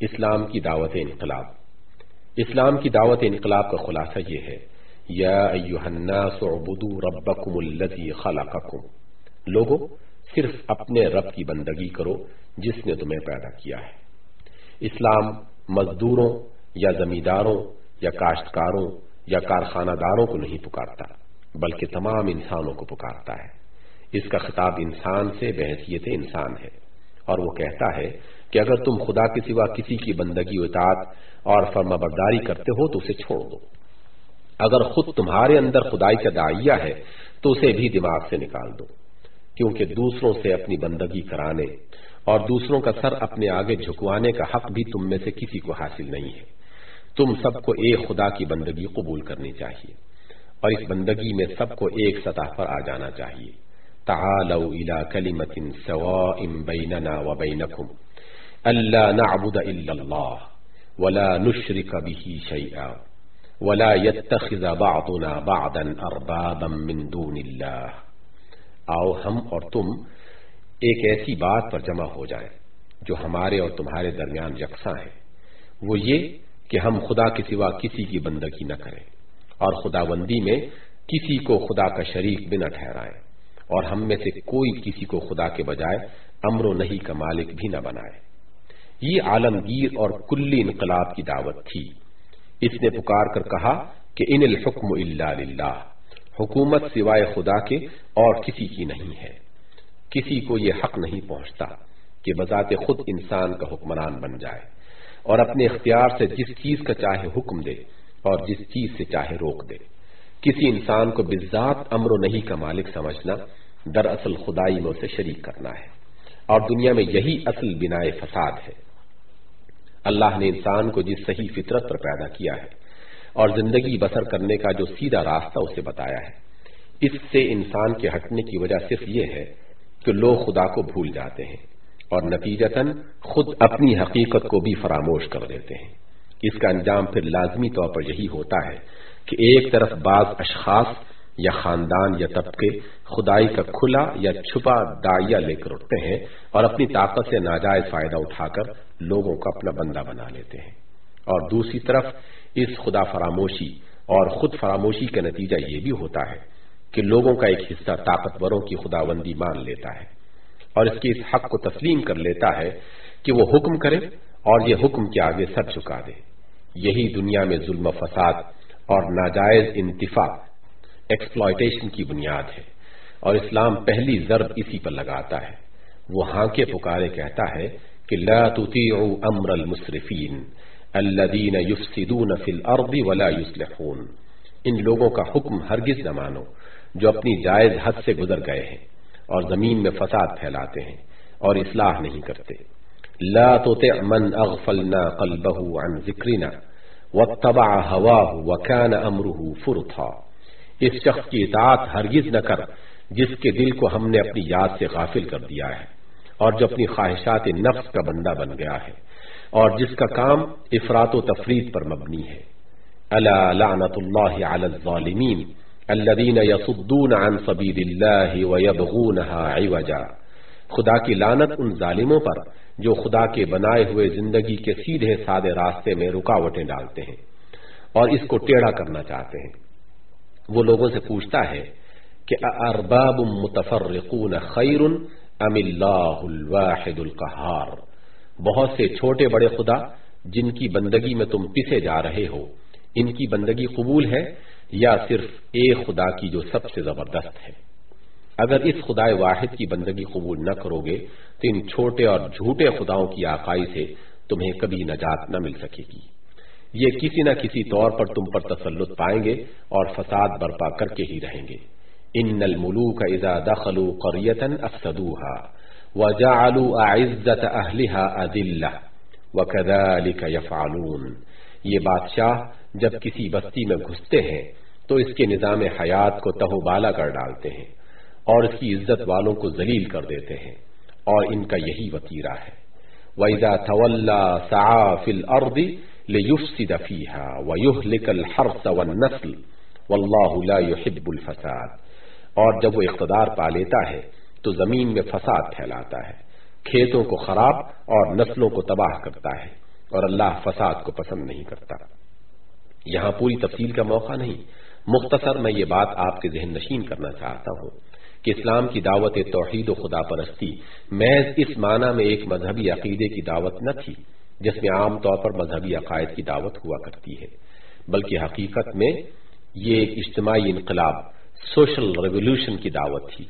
اسلام کی دعوت انقلاب۔ اسلام کی دعوت انقلاب کا خلاصہ یہ ہے، یا الناس اعبدوا ربکم الذی خلقکم۔ لوگوں صرف اپنے رب کی بندگی کرو جس نے تمہیں پیدا کیا ہے۔ اسلام مزدوروں یا زمینداروں یا کاشتکاروں یا کارخانہ داروں کو نہیں پکارتا، بلکہ تمام انسانوں کو پکارتا ہے۔ اس کا خطاب انسان سے بحثیت انسان ہے۔ اور وہ کہتا ہے کہ اگر تم خدا کے سوا کسی کی بندگی اطاعت اور فرما برداری کرتے ہو تو اسے چھوڑ دو۔ اگر خود تمہارے اندر خدائی کا دائیا ہے تو اسے بھی دماغ سے نکال دو، کیونکہ دوسروں سے اپنی بندگی کرانے اور دوسروں کا سر اپنے آگے جھکوانے کا حق بھی تم میں سے کسی کو حاصل نہیں ہے۔ تم سب کو ایک خدا کی بندگی قبول کرنی چاہیے اور اس بندگی میں سب کو ایک سطح پر آ جانا چاہیے۔ تعالوا الى كلمة سواء بيننا وبينكم. ألا نعبد إلا الله ولا نشرك به شيئا ولا يتخذ بعضنا بعضا أربابا من دون الله. آؤ ہم اور تم ایک ایسی بات پر جمع ہو جائیں جو ہمارے اور تمہارے درمیان یکساں ہے۔ وہ یہ کہ ہم خدا کے سوا کسی کی بندگی نہ کریں اور خدا بندی میں کسی کو خدا کا شریک بھی نہ ٹھہرائیں۔ اور ہم میں سے کوئی کسی کو خدا کے بجائے امر و نہیں کا مالک بھی نہ بنائے۔ یہ عالمگیر اور کلی انقلاب کی دعوت تھی۔ اس نے پکار کر کہا کہ ان الحکم اللہ للہ، حکومت سوائے خدا کے اور کسی کی نہیں ہے۔ کسی کو یہ حق نہیں پہنچتا کہ بذات خود انسان کا حکمران بن جائے اور اپنے اختیار سے جس چیز کا چاہے حکم دے اور جس چیز سے چاہے روک دے۔ کسی انسان کو بذات امر و نہیں کا مالک سمجھنا دراصل خدائی میں اسے شریک کرنا ہے۔ اور دنیا میں یہی اصل بنا فساد ہے۔ اللہ نے انسان کو جس صحیح فطرت پر پیدا کیا ہے اور زندگی بسر کرنے کا جو سیدھا راستہ اسے بتایا ہے، اس سے انسان کے ہٹنے کی وجہ صرف یہ ہے کہ لوگ خدا کو بھول جاتے ہیں اور نتیجتاً خود اپنی حقیقت کو بھی فراموش کر دیتے ہیں۔ اس کا انجام پھر لازمی طور پر یہی ہوتا ہے کہ ایک طرف بعض اشخاص یا خاندان یا طبقے خدائی کا کھلا یا چھپا دائیا لے کر اٹھتے ہیں اور اپنی طاقت سے ناجائز فائدہ اٹھا کر لوگوں کو اپنا بندہ بنا لیتے ہیں۔ اور دوسری طرف اس خدا فراموشی اور خود فراموشی کا نتیجہ یہ بھی ہوتا ہے کہ لوگوں کا ایک حصہ طاقتوروں کی خدا بندی مان لیتا ہے اور اس کے اس حق کو تسلیم کر لیتا ہے کہ وہ حکم کرے اور یہ حکم کے آگے سر چکا دے۔ یہی دنیا میں ظلم و فساد اور ناجائز انتفاع ایکسپلائٹیشن کی بنیاد ہے۔ اور اسلام پہلی ضرب اسی پر لگاتا ہے۔ وہ ہاں کے پکارے کہتا ہے کہ لا تطیعوا امر المصرفین الذین یفسدون فی الارض ولا یصلحون۔ ان لوگوں کا حکم ہرگز نہ مانو جو اپنی جائز حد سے گزر گئے ہیں اور زمین میں فساد پھیلاتے ہیں اور اصلاح نہیں کرتے۔ لا تطع من اغفلنا قلبه عن ذکرنا۔ واتبع هواه وكان امره فرطا۔ اس شخص کی اطاعت ہرگز نہ کر، جس کے دل کو ہم نے اپنی یاد سے غافل کر دیا ہے، اور جو اپنی خواہشات نفس کا بندہ بن گیا ہے، اور جس کا کام افراد و تفرید پر مبنی ہے۔ اللہ لعنت اللہ علی الظالمین الذین یصدون عن سبیل اللہ ویبغونها عوجا۔ خدا کی لعنت ان ظالموں پر جو خدا کے بنائے ہوئے زندگی کے سیدھے سادے راستے میں رکاوٹیں ڈالتے ہیں اور اس کو ٹیڑھا کرنا چاہتے ہیں۔ وہ لوگوں سے پوچھتا ہے کہ ارباب متفرقون خیر ام اللہ الواحد القہار بہت سے چھوٹے بڑے خدا جن کی بندگی میں تم پسے جا رہے ہو، ان کی بندگی قبول ہے یا صرف ایک خدا کی جو سب سے زبردست ہے؟ اگر اس خدا واحد کی بندگی قبول نہ کرو گے تو ان چھوٹے اور جھوٹے خداؤں کی آقائی سے تمہیں کبھی نجات نہ مل سکے گی۔ یہ کسی نہ کسی طور پر تم پر تسلط پائیں گے اور فساد برپا کر کے ہی رہیں گے۔ ان الملوک اذا دخلوا قرية افسدوها وجعلوا اعزة اهلها اذلة وكذلك يفعلون۔ یہ بادشاہ جب کسی بستی میں گھستے ہیں تو اس کے نظام حیات کو تہو بالا کر ڈالتے ہیں۔ اور اس کی عزت والوں کو ذلیل کر دیتے ہیں اور ان کا یہی وطیرہ ہے۔ وَإِذَا تَوَلَّا سَعَا فِي الْأَرْضِ ليفسد فيها ويهلك الحرث والنسل والله لا يحب الفساد۔ اور جب وہ اقتدار پا لیتا ہے تو زمین میں فساد پھیلاتا ہے۔ کھیتوں کو خراب اور نسلوں کو تباہ کرتا ہے اور اللہ فساد کو پسند نہیں کرتا۔ یہاں پوری تفصیل کا موقع نہیں۔ مختصر میں یہ بات آپ کے ذہن نشین کرنا چاہتا ہوں۔ کہ اسلام کی دعوت توحید و خدا پرستی محض اس معنی میں ایک مذہبی عقیدے کی دعوت نہ تھی، جس میں عام طور پر مذہبی عقائد کی دعوت ہوا کرتی ہے، بلکہ حقیقت میں یہ ایک اجتماعی انقلاب، سوشل ریولیوشن کی دعوت تھی۔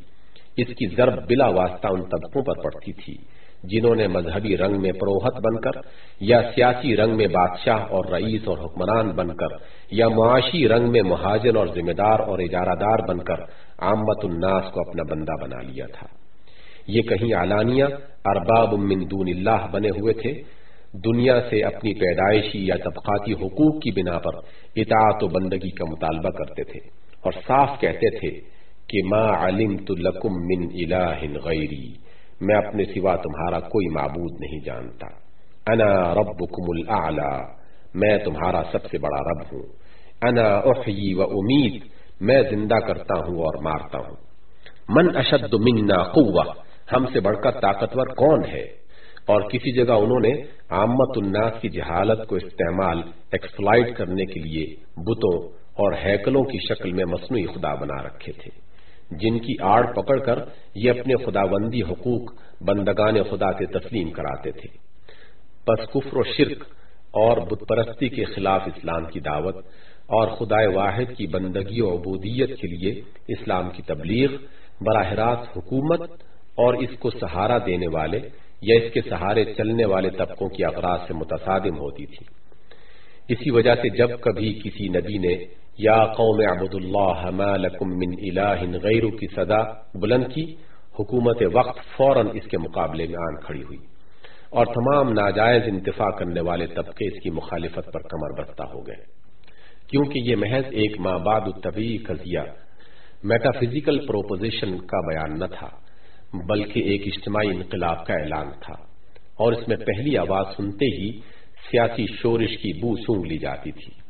اس کی ضرب بلا واسطہ ان طبقوں پر پڑتی تھی، جنہوں نے مذہبی رنگ میں پروہت بن کر یا سیاسی رنگ میں بادشاہ اور رئیس اور حکمران بن کر یا معاشی رنگ میں مہاجر اور ذمہ دار اور اجارہ دار بن کر عامت الناس کو اپنا بندہ بنا لیا تھا۔ یہ کہیں علانیہ ارباب من دون اللہ بنے ہوئے تھے۔ دنیا سے اپنی پیدائشی یا طبقاتی حقوق کی بنا پر اطاعت و بندگی کا مطالبہ کرتے تھے اور صاف کہتے تھے کہ ما علمت لکم من الہ غیری، میں اپنے سوا تمہارا کوئی معبود نہیں جانتا۔ انا ربکم الاعلی، میں تمہارا سب سے بڑا رب ہوں۔ انا احیی و امید میں زندہ کرتا ہوں اور مارتا ہوں۔ من اشد منا قوہ، ہم سے بڑھ کر طاقتور کون ہے؟ اور کسی جگہ انہوں نے عامت الناس کی جہالت کو استعمال ایکسپلائٹ کرنے کے لیے بتوں اور ہیکلوں کی شکل میں مصنوعی خدا بنا رکھے تھے۔ جن کی آڑ پکڑ کر یہ اپنے خدا بندی حقوق بندگان خدا سے تسلیم کراتے تھے۔ پس کفر و شرک اور بت پرستی کے خلاف اسلام کی دعوت اور خدائے واحد کی بندگی و عبودیت کے لیے اسلام کی تبلیغ، براہ راست حکومت اور اس کو سہارا دینے والے یا اس کے سہارے چلنے والے طبقوں کی اغراض سے متصادم ہوتی تھی۔ اسی وجہ سے جب کبھی کسی نبی نے یا قوم عبد اللہ ما لکم من الہ غیر کی صدا بلند کی، حکومت وقت فوراً اس کے مقابلے میں آن کھڑی ہوئی اور تمام ناجائز انتفاع کرنے والے طبقے اس کی مخالفت پر کمر بستہ ہو گئے۔ کیونکہ یہ محض ایک ماں بعد الطبی قضیہ میٹافزیکل پروپوزیشن کا بیان نہ تھا، بلکہ ایک اجتماعی انقلاب کا اعلان تھا۔ اور اس میں پہلی آواز سنتے ہی سیاسی شورش کی بو سونگ لی جاتی تھی۔